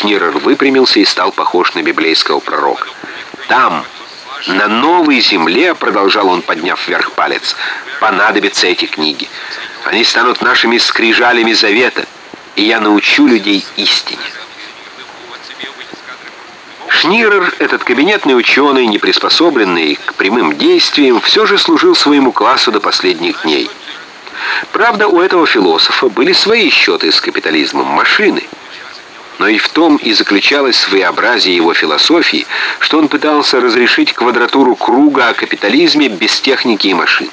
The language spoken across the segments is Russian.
Шнирер выпрямился и стал похож на библейского пророка. «Там, на новой земле, — продолжал он, подняв вверх палец, — понадобятся эти книги. Они станут нашими скрижалями завета, и я научу людей истине». Шнирер, этот кабинетный ученый, не приспособленный к прямым действиям, все же служил своему классу до последних дней. Правда, у этого философа были свои счеты с капитализмом машины. Но и в том и заключалось своеобразие его философии, что он пытался разрешить квадратуру круга о капитализме без техники и машин.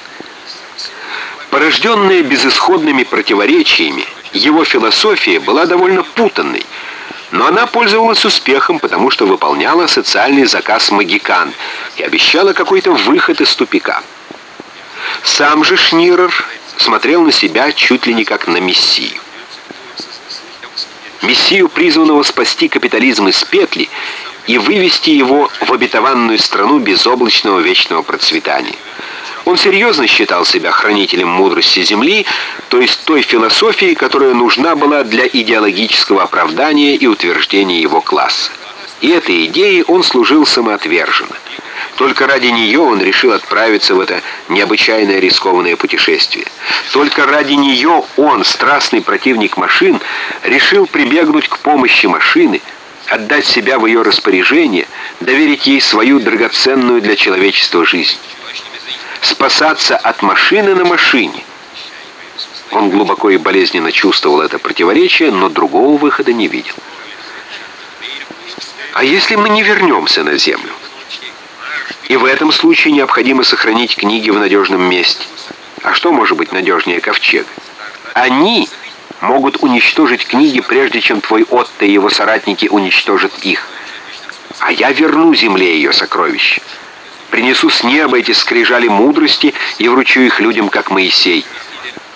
Порожденная безысходными противоречиями, его философия была довольно путанной, но она пользовалась успехом, потому что выполняла социальный заказ магикан и обещала какой-то выход из тупика. Сам же Шнирер смотрел на себя чуть ли не как на мессию. Мессию, призванного спасти капитализм из петли и вывести его в обетованную страну безоблачного вечного процветания. Он серьезно считал себя хранителем мудрости Земли, то есть той философии, которая нужна была для идеологического оправдания и утверждения его класса. И этой идеей он служил самоотверженно. Только ради нее он решил отправиться в это необычайное рискованное путешествие. Только ради нее он, страстный противник машин, решил прибегнуть к помощи машины, отдать себя в ее распоряжение, доверить ей свою драгоценную для человечества жизнь спасаться от машины на машине. Он глубоко и болезненно чувствовал это противоречие, но другого выхода не видел. А если мы не вернемся на Землю? И в этом случае необходимо сохранить книги в надежном месте. А что может быть надежнее ковчега? Они могут уничтожить книги, прежде чем твой Отто и его соратники уничтожат их. А я верну Земле ее сокровища. Принесу с неба эти скрижали мудрости и вручу их людям, как Моисей.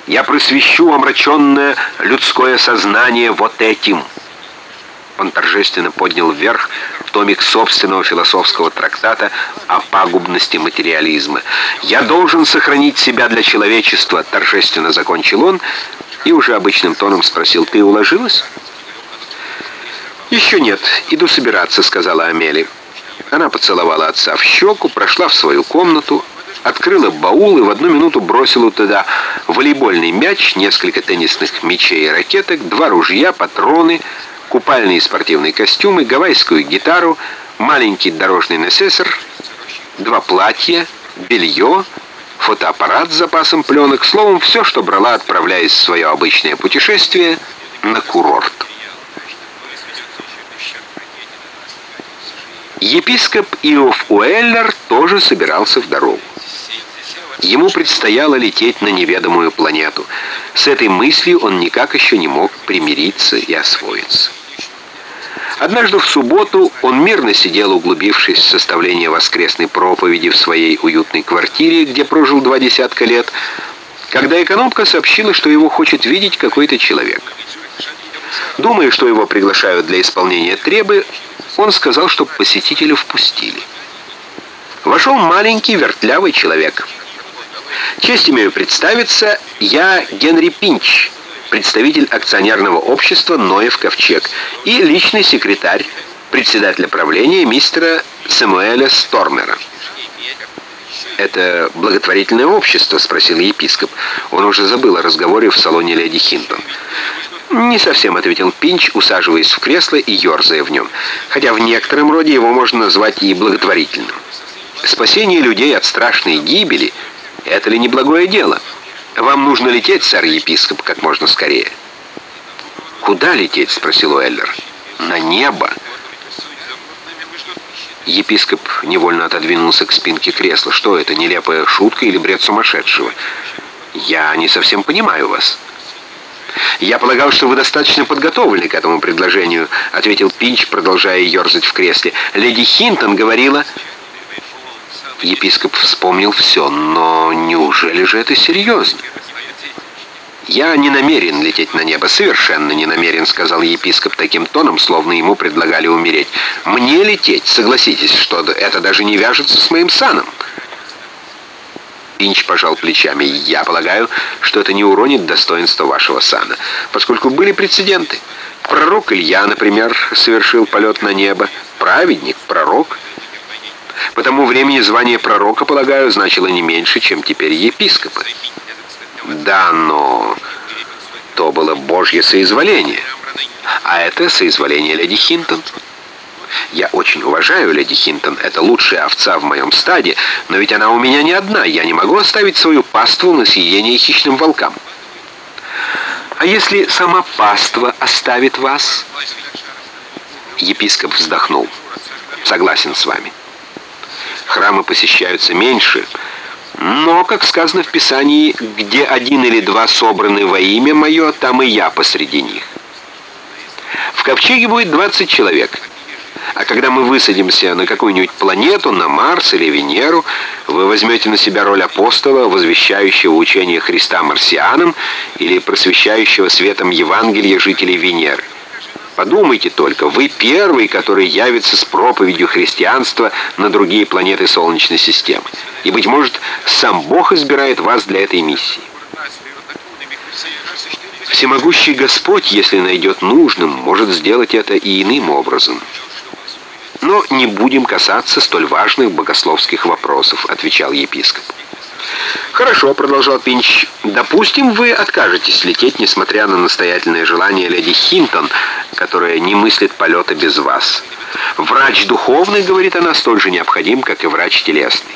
Я просвещу омраченное людское сознание вот этим». Он торжественно поднял вверх томик собственного философского трактата о пагубности материализма. «Я должен сохранить себя для человечества», — торжественно закончил он, и уже обычным тоном спросил, «Ты уложилась?» «Еще нет, иду собираться», — сказала Амели. Она поцеловала отца в щеку, прошла в свою комнату, открыла баул и в одну минуту бросила туда волейбольный мяч, несколько теннисных мячей и ракеток, два ружья, патроны, купальные спортивные костюмы, гавайскую гитару, маленький дорожный насессор, два платья, белье, фотоаппарат с запасом пленок, словом, все, что брала, отправляясь в свое обычное путешествие на курорт. Епископ Иов Уэллер тоже собирался в дорогу. Ему предстояло лететь на неведомую планету. С этой мыслью он никак еще не мог примириться и освоиться. Однажды в субботу он мирно сидел, углубившись в составление воскресной проповеди в своей уютной квартире, где прожил два десятка лет, когда экономка сообщила, что его хочет видеть какой-то человек. Думая, что его приглашают для исполнения требы, он сказал, чтобы посетителя впустили. Вошел маленький вертлявый человек. Честь имею представиться, я Генри Пинч, представитель акционерного общества «Ноев Ковчег» и личный секретарь председателя правления мистера Самуэля Стормера. «Это благотворительное общество?» — спросил епископ. Он уже забыл о разговоре в салоне леди Хинтон. «Не совсем», — ответил Пинч, усаживаясь в кресло и ерзая в нем. «Хотя в некотором роде его можно назвать и благотворительным. Спасение людей от страшной гибели — это ли не благое дело? Вам нужно лететь, сэр-епископ, как можно скорее». «Куда лететь?» — спросил Уэллер. «На небо». Епископ невольно отодвинулся к спинке кресла. «Что это, нелепая шутка или бред сумасшедшего?» «Я не совсем понимаю вас». «Я полагал, что вы достаточно подготовлены к этому предложению», — ответил Пинч, продолжая ерзать в кресле. «Леди Хинтон говорила...» Епископ вспомнил все, но неужели же это серьезно? «Я не намерен лететь на небо, совершенно не намерен», — сказал епископ таким тоном, словно ему предлагали умереть. «Мне лететь, согласитесь, что это даже не вяжется с моим саном». Пинч пожал плечами. «Я полагаю, что это не уронит достоинство вашего сана, поскольку были прецеденты. Пророк Илья, например, совершил полет на небо. Праведник, пророк. По тому времени звание пророка, полагаю, значило не меньше, чем теперь епископа. Да, но то было Божье соизволение. А это соизволение леди Хинтон. Я очень уважаю леди Хинтон, это лучшая овца в моем стаде, но ведь она у меня не одна, я не могу оставить свою паству на съедение хищным волкам. А если сама паства оставит вас? Епископ вздохнул. Согласен с вами. Храмы посещаются меньше, но, как сказано в Писании, где один или два собраны во имя мое, там и я посреди них. В ковчеге будет 20 человек. А когда мы высадимся на какую-нибудь планету, на Марс или Венеру, вы возьмете на себя роль апостола, возвещающего учение Христа марсианам или просвещающего светом Евангелия жителей Венеры. Подумайте только, вы первый, который явится с проповедью христианства на другие планеты Солнечной системы. И, быть может, сам Бог избирает вас для этой миссии. Всемогущий Господь, если найдет нужным, может сделать это и иным образом. Но не будем касаться столь важных богословских вопросов, отвечал епископ. «Хорошо», — продолжал Пинч. «Допустим, вы откажетесь лететь, несмотря на настоятельное желание леди Хинтон, которая не мыслит полета без вас. Врач духовный, — говорит она, — столь же необходим, как и врач телесный.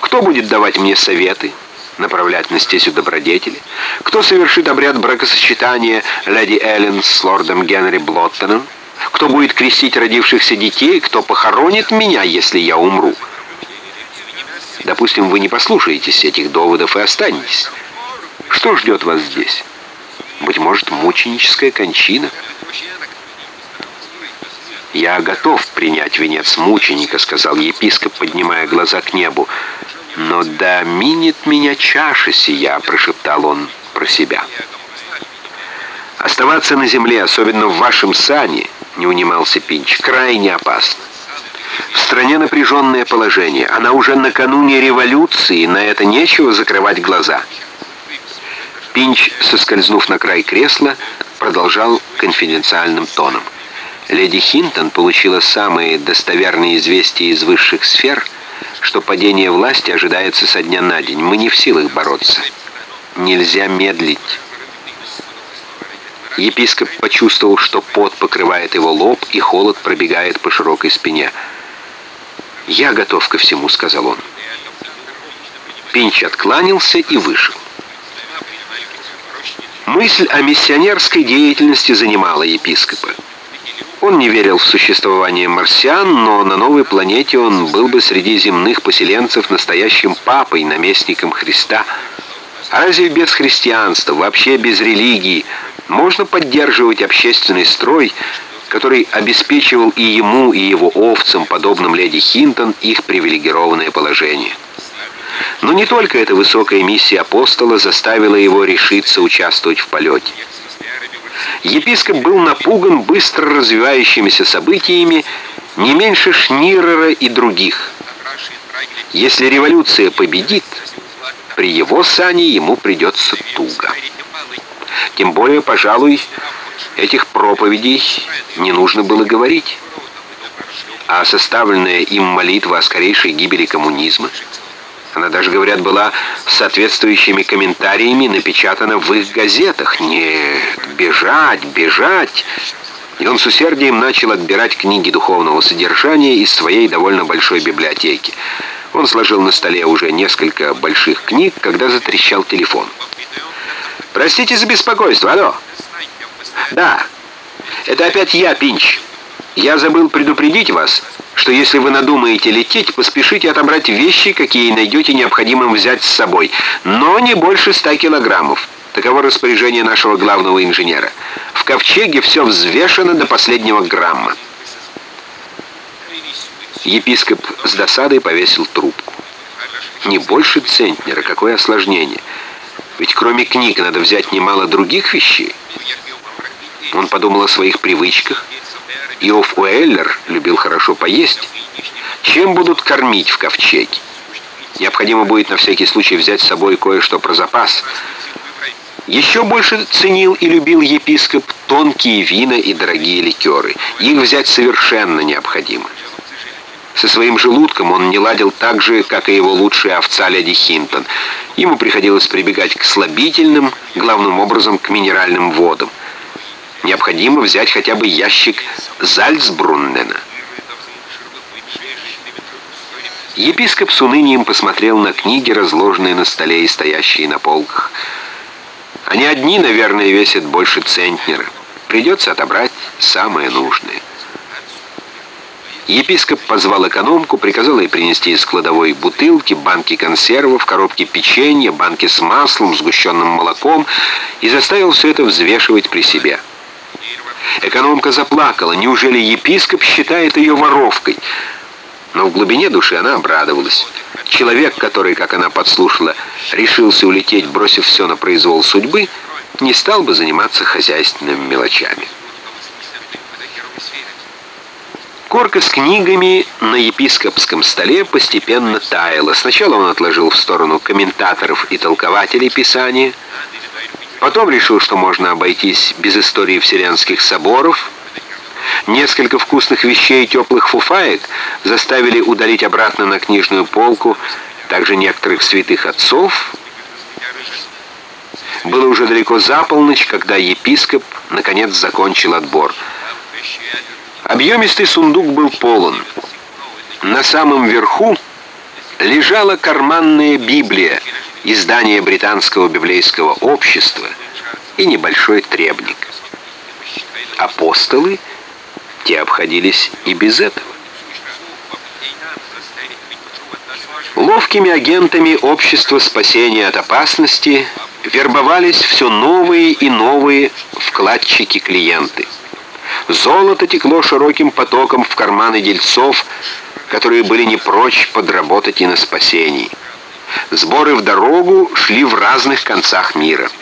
Кто будет давать мне советы?» направлять на стезю добродетели? Кто совершит обряд бракосочетания леди Эллен с лордом Генри Блоттоном? Кто будет крестить родившихся детей? Кто похоронит меня, если я умру? Допустим, вы не послушаетесь этих доводов и останетесь. Что ждет вас здесь? Быть может, мученическая кончина? «Я готов принять венец мученика», — сказал епископ, поднимая глаза к небу. «Но да минет меня чаша сия», — прошептал он про себя. «Оставаться на земле, особенно в вашем сане», — не унимался Пинч, — «крайне опасно. В стране напряженное положение. Она уже накануне революции, на это нечего закрывать глаза». Пинч, соскользнув на край кресла, продолжал конфиденциальным тоном. «Леди Хинтон получила самые достоверные известия из высших сфер — что падение власти ожидается со дня на день. Мы не в силах бороться. Нельзя медлить. Епископ почувствовал, что пот покрывает его лоб, и холод пробегает по широкой спине. «Я готов ко всему», — сказал он. Пинч откланялся и вышел. Мысль о миссионерской деятельности занимала епископа. Он не верил в существование марсиан, но на новой планете он был бы среди земных поселенцев настоящим папой, наместником Христа. А разве без христианства, вообще без религии, можно поддерживать общественный строй, который обеспечивал и ему, и его овцам, подобным леди Хинтон, их привилегированное положение? Но не только эта высокая миссия апостола заставила его решиться участвовать в полете. Епископ был напуган быстро развивающимися событиями не меньше Шнирера и других. Если революция победит, при его сане ему придется туго. Тем более, пожалуй, этих проповедей не нужно было говорить. А составленная им молитва о скорейшей гибели коммунизма – она даже, говорят, была соответствующими комментариями напечатана в их газетах. Нет, бежать, бежать. И он с усердием начал отбирать книги духовного содержания из своей довольно большой библиотеки. Он сложил на столе уже несколько больших книг, когда затрещал телефон. «Простите за беспокойство, алло!» «Да, это опять я, Пинч. Я забыл предупредить вас, что если вы надумаете лететь, поспешите отобрать вещи, какие найдете необходимым взять с собой, но не больше 100 килограммов. Таково распоряжение нашего главного инженера. В ковчеге все взвешено до последнего грамма. Епископ с досадой повесил трубку. Не больше центнера, какое осложнение. Ведь кроме книг надо взять немало других вещей. Он подумал о своих привычках, Иов Уэллер любил хорошо поесть. Чем будут кормить в ковчеге? Необходимо будет на всякий случай взять с собой кое-что про запас. Еще больше ценил и любил епископ тонкие вина и дорогие ликеры. Их взять совершенно необходимо. Со своим желудком он не ладил так же, как и его лучшая овца леди Хинтон. Ему приходилось прибегать к слабительным, главным образом к минеральным водам. Необходимо взять хотя бы ящик Зальцбруннена. Епископ с унынием посмотрел на книги, разложенные на столе и стоящие на полках. Они одни, наверное, весят больше центнера. Придется отобрать самое нужное. Епископ позвал экономку, приказал ей принести из кладовой бутылки, банки консервов, коробки печенья, банки с маслом, сгущенным молоком и заставил все это взвешивать при себе. Экономка заплакала. Неужели епископ считает ее воровкой? Но в глубине души она обрадовалась. Человек, который, как она подслушала, решился улететь, бросив все на произвол судьбы, не стал бы заниматься хозяйственными мелочами. Корка с книгами на епископском столе постепенно таяла. Сначала он отложил в сторону комментаторов и толкователей Писания, потом решил, что можно обойтись без истории вселенских соборов, Несколько вкусных вещей и теплых фуфаек заставили удалить обратно на книжную полку также некоторых святых отцов. Было уже далеко за полночь, когда епископ наконец закончил отбор. Объемистый сундук был полон. На самом верху лежала карманная Библия, издание британского библейского общества и небольшой требник. Апостолы — те обходились и без этого. Ловкими агентами общества спасения от опасности вербовались все новые и новые вкладчики-клиенты. Золото текло широким потоком в карманы дельцов, которые были не прочь подработать и на спасении. Сборы в дорогу шли в разных концах мира –